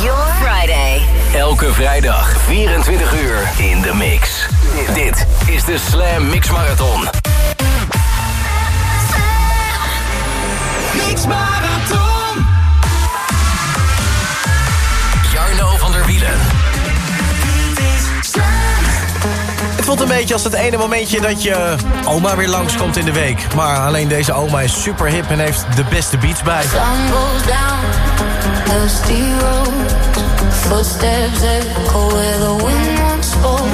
your Friday. Elke vrijdag 24 uur in de mix. Dit is de Slam Mix Marathon. Mix Marathon. Jarno van der Wielen. Het voelt een beetje als het ene momentje dat je oma weer langskomt in de week. Maar alleen deze oma is super hip en heeft de beste beats bij. Sun goes down, dusty roads. Footsteps echo where the wind once spoke.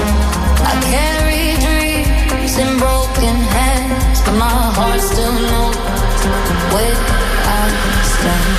I carry dreams in broken hands, but my heart still knows where I stand.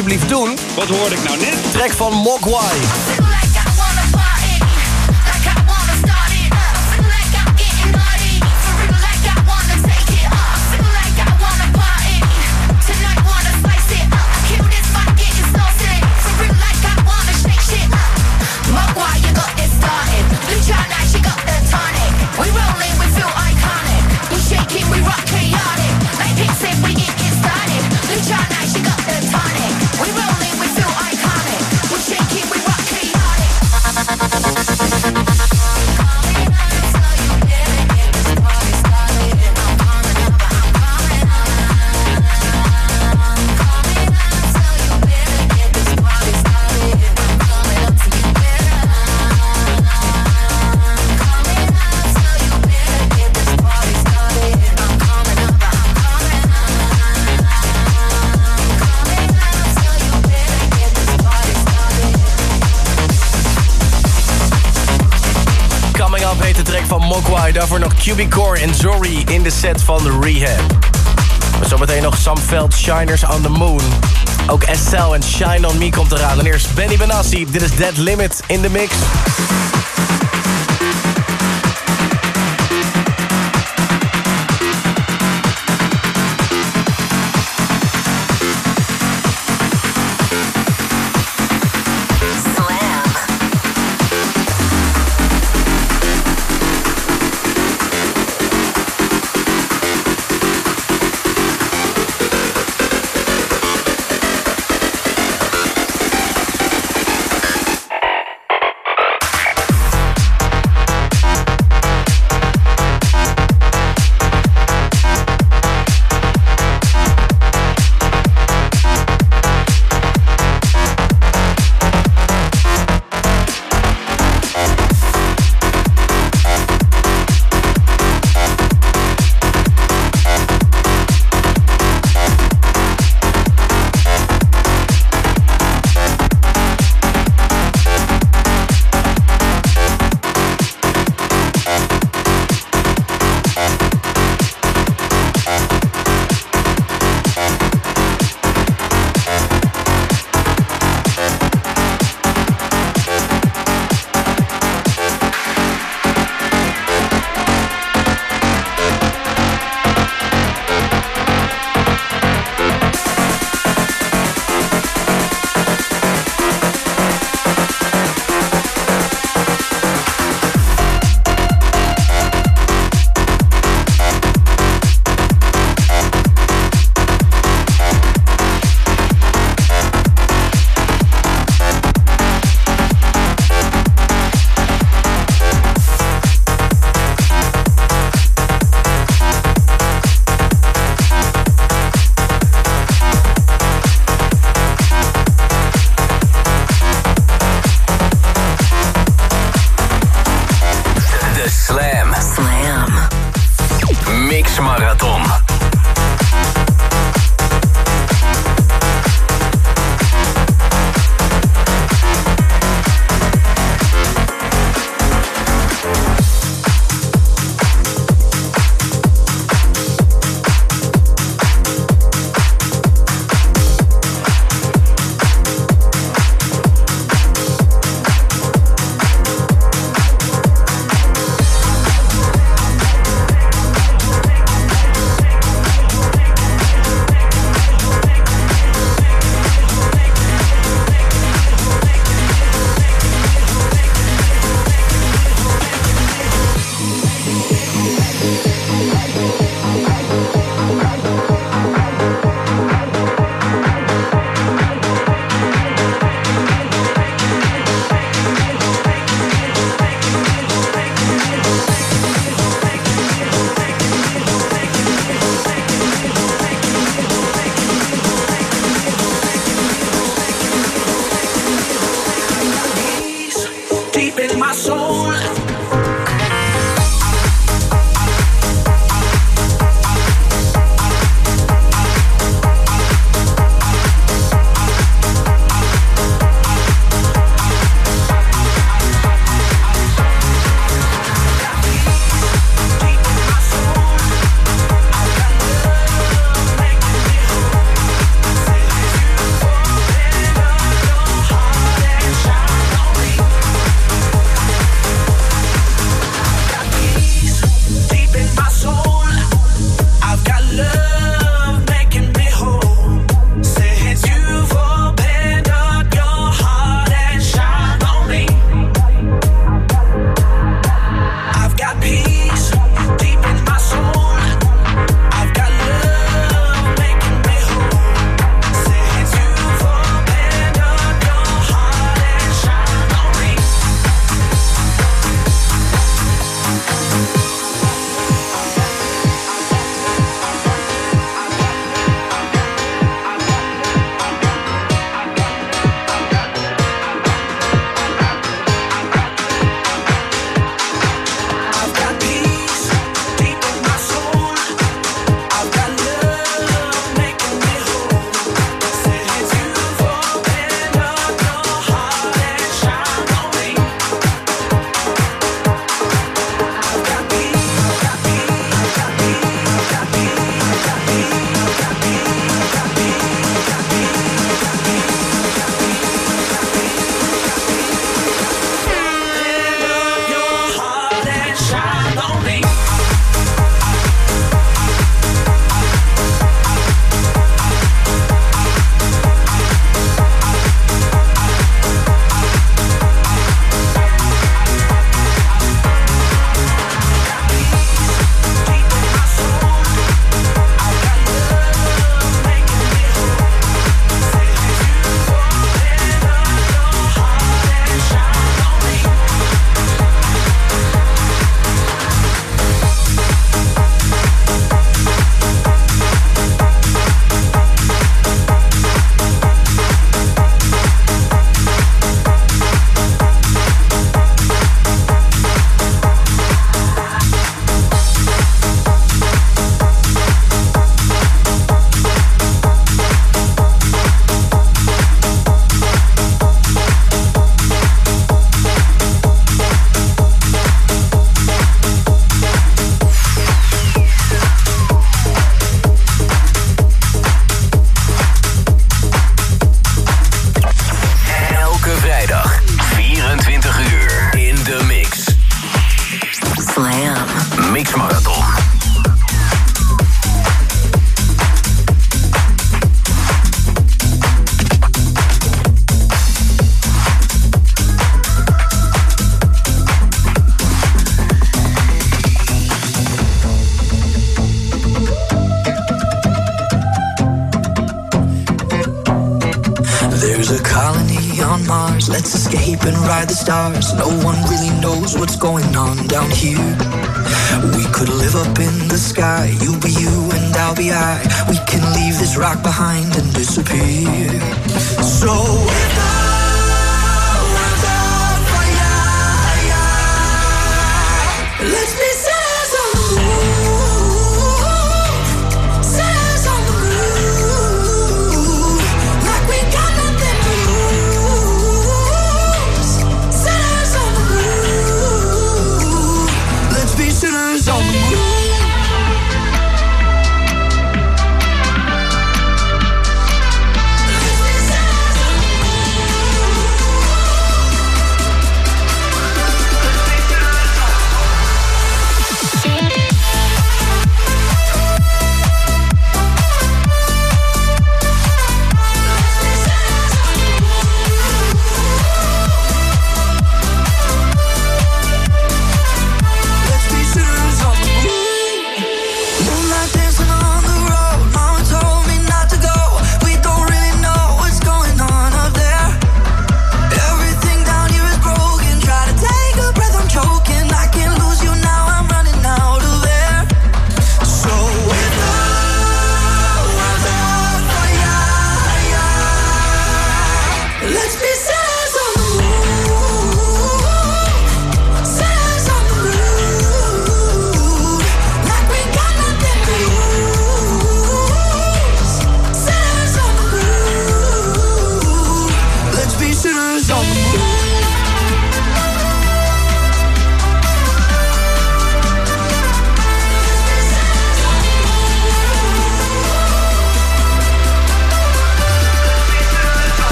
Alsjeblieft doen. Wat hoorde ik nou net? Trek van Mogwai. Daarvoor nog Cubicore en Zori in de set van Rehab. Maar zometeen nog Sam Veld, Shiners on the Moon. Ook Estelle en Shine on Me komt eraan. En eerst Benny Benassi. Dit is Dead Limit in de mix.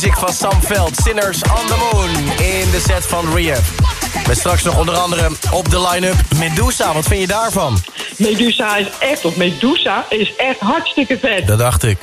muziek van Sam Veld. Sinners on the Moon in de set van Rehab. Met straks nog onder andere op de line-up Medusa. Wat vind je daarvan? Medusa is echt, of Medusa is echt hartstikke vet. Dat dacht ik.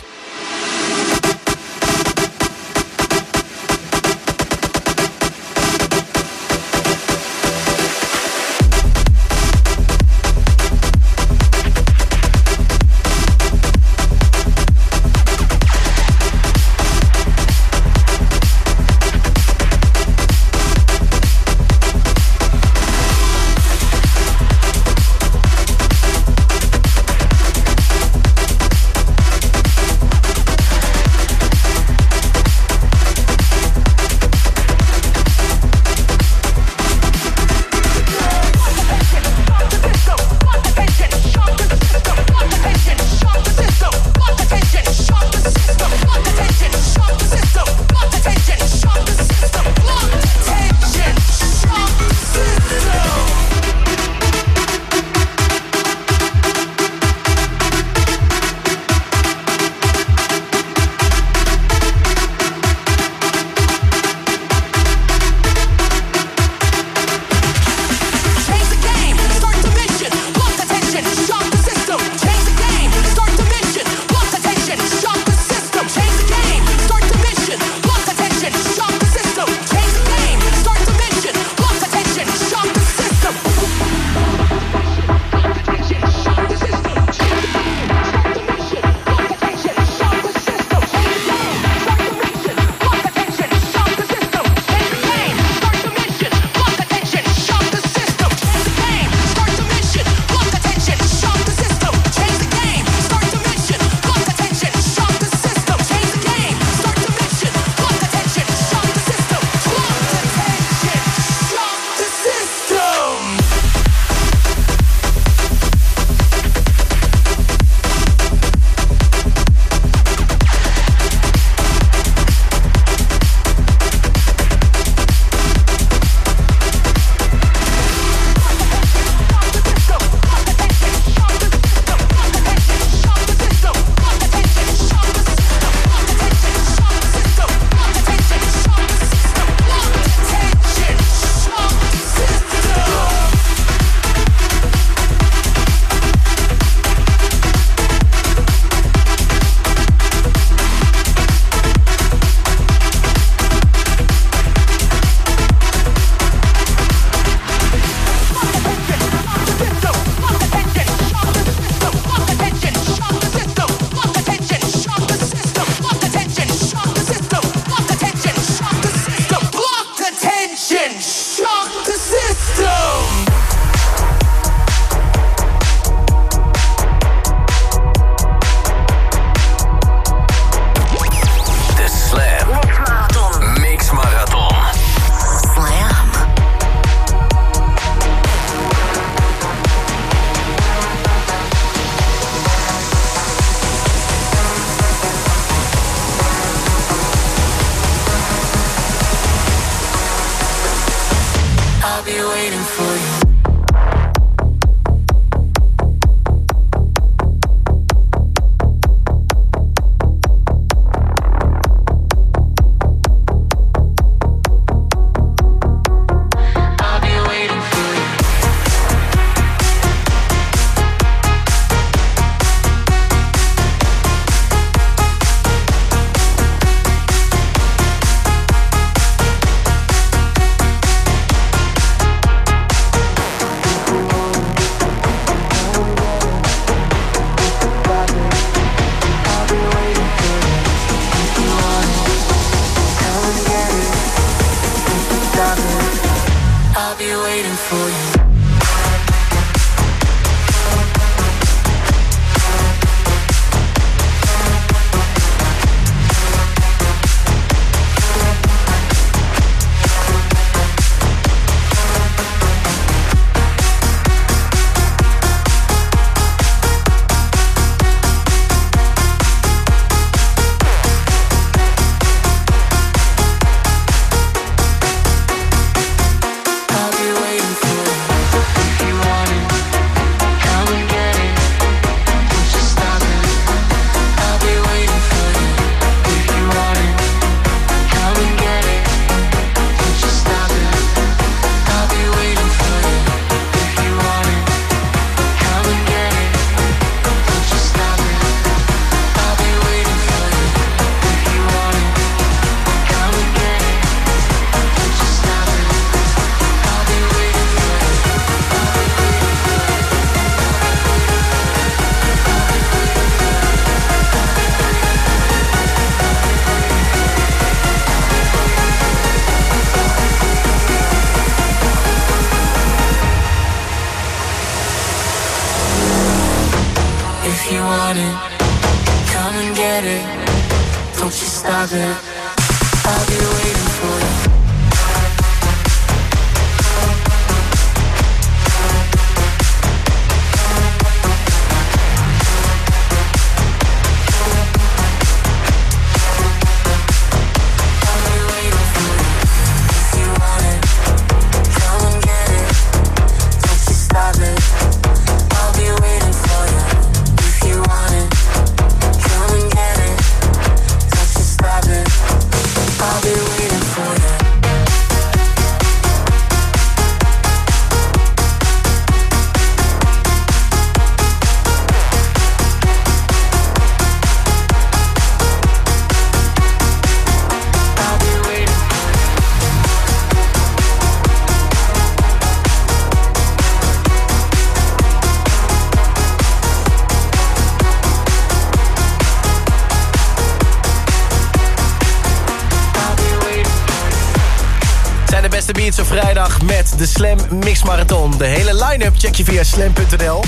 De beats op vrijdag met de Slam Mix Marathon. De hele line-up check je via slam.nl.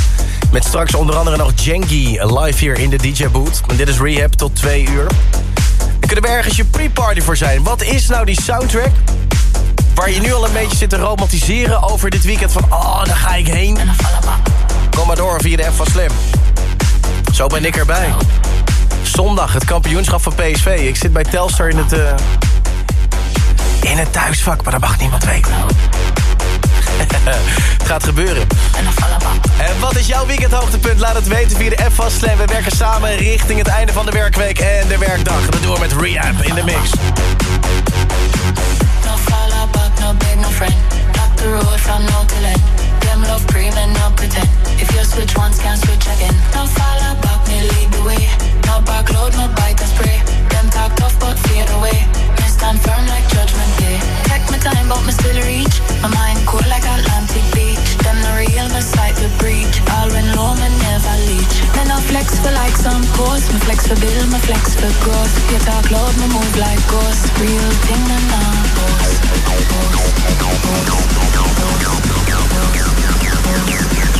Met straks onder andere nog Jengi live hier in de DJ-boot. En dit is Rehab tot 2 uur. Dan kunnen we ergens je pre-party voor zijn. Wat is nou die soundtrack? Waar je nu al een beetje zit te romantiseren over dit weekend. Van, oh, daar ga ik heen. Kom maar door via de app van Slam. Zo ben ik erbij. Zondag het kampioenschap van PSV. Ik zit bij Telstar in het... eh, in het thuisvak, maar dat mag niemand weten. het gaat gebeuren. En wat is jouw weekendhoogtepunt? Laat het weten via de app van Slam. We werken samen richting het einde van de werkweek en de werkdag. Dat doen we met Rehab in de mix. If you switch once, can't switch again. No follow back, me lead the way. No backload, no bite and spray. Them talk tough, but fade away. Me stand firm like judgment day. Take my time, but me still reach. My mind cool like Atlantic beach. Them the real, my sight the breach. All when low, me never leech. Me no flex for like some course. Me flex for bill, me flex for growth. You talk loud, me move like ghost. Real thing, me nah boast. take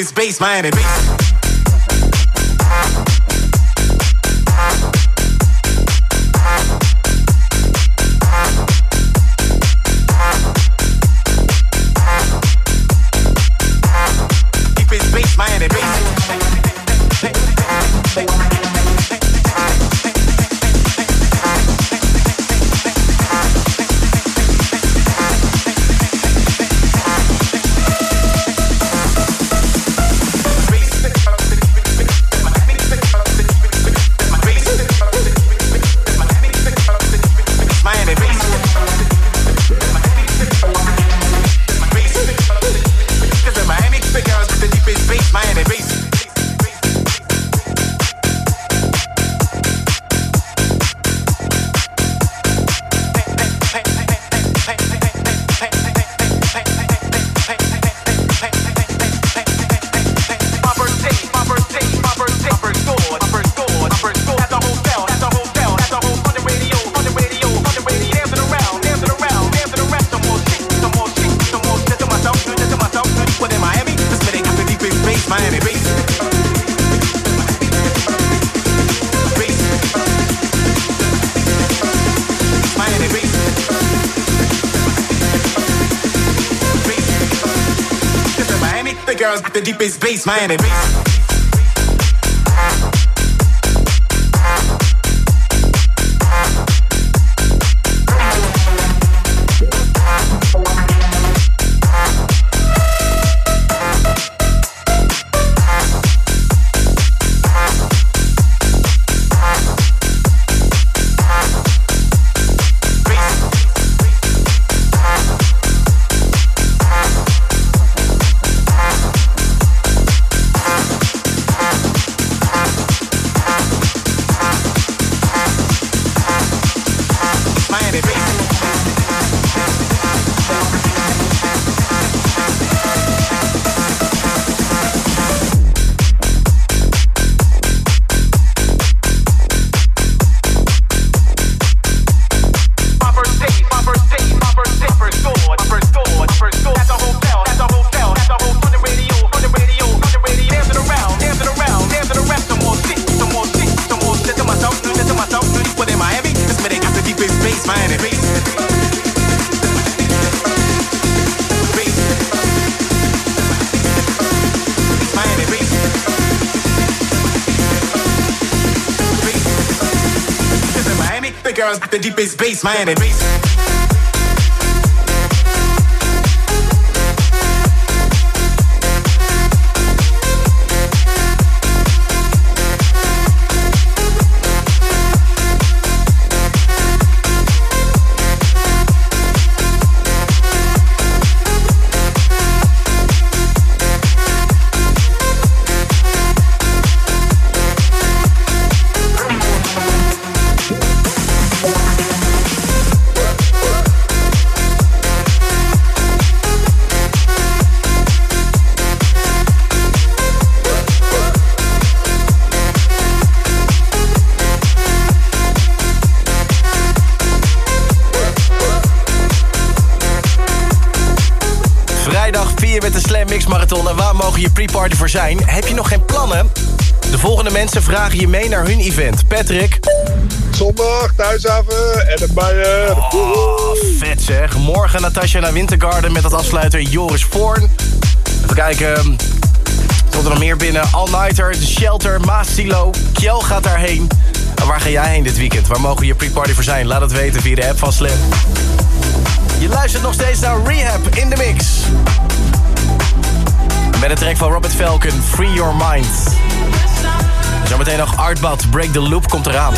Space bass, Miami bass. Bass, bass, Miami bass. his bass, Miami. Bass. Zijn? Heb je nog geen plannen? De volgende mensen vragen je mee naar hun event. Patrick. Zondag, thuishaven en een bijen. Oh, vet zeg. Morgen Natasja naar Wintergarden met als afsluiter Joris Voorn. Even kijken. Tot er nog meer binnen. All Nighter, The Shelter, Maas Silo. Kjell gaat daarheen. En waar ga jij heen dit weekend? Waar mogen je pre-party voor zijn? Laat het weten via de app van Slam. Je luistert nog steeds naar Rehab in de mix. Met een track van Robert Falcon, Free Your Mind. Zometeen nog Artbad, Break the Loop komt eraan.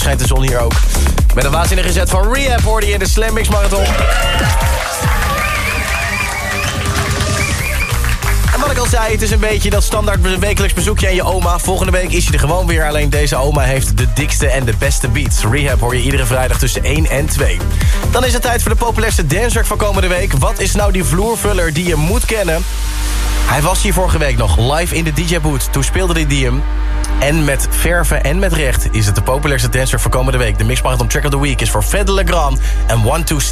Schijnt de zon hier ook. Met een waanzinnige zet van Rehab hoorde je in de Slam Mix Marathon. En wat ik al zei, het is een beetje dat standaard wekelijks bezoekje aan je oma. Volgende week is je er gewoon weer. Alleen deze oma heeft de dikste en de beste beats. Rehab hoor je iedere vrijdag tussen 1 en 2. Dan is het tijd voor de populairste dancetrack van komende week. Wat is nou die vloervuller die je moet kennen? Hij was hier vorige week nog live in de DJ-boot. Toen speelde hij die hem. En met verven en met recht is het de populairste dancer voor komende week. De Mix Marathon Track of the Week is voor Fred Legrand en One Two